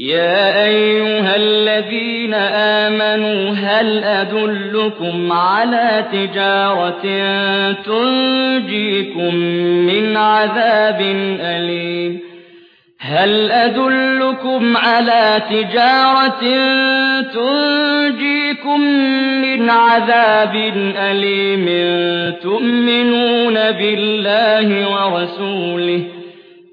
يَا أَيُّهَا الَّذِينَ آمَنُوا هَلْ أَدُلُّكُمْ عَلَىٰ تِجَارَةٍ تُنجِيكُم مِّنْ عَذَابٍ أَلِيمٍ؟ هَلْ أَدُلُّكُمْ عَلَىٰ تِجَارَةٍ تُنجِيكُم مِّنْ عَذَابٍ أَلِيمٍ؟ تُؤْمِنُونَ بِاللَّهِ وَرَسُولِهِ.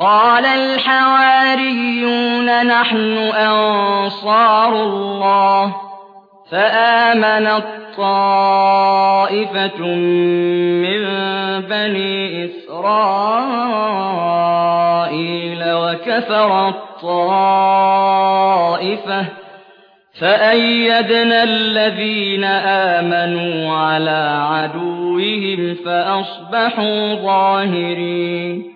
قال الحواريون نحن أنصار الله فآمنت طائفة من بني إسرائيل وكفرت طائفة فأيدنا الذين آمنوا على عدوهم فأصبحوا ظاهرين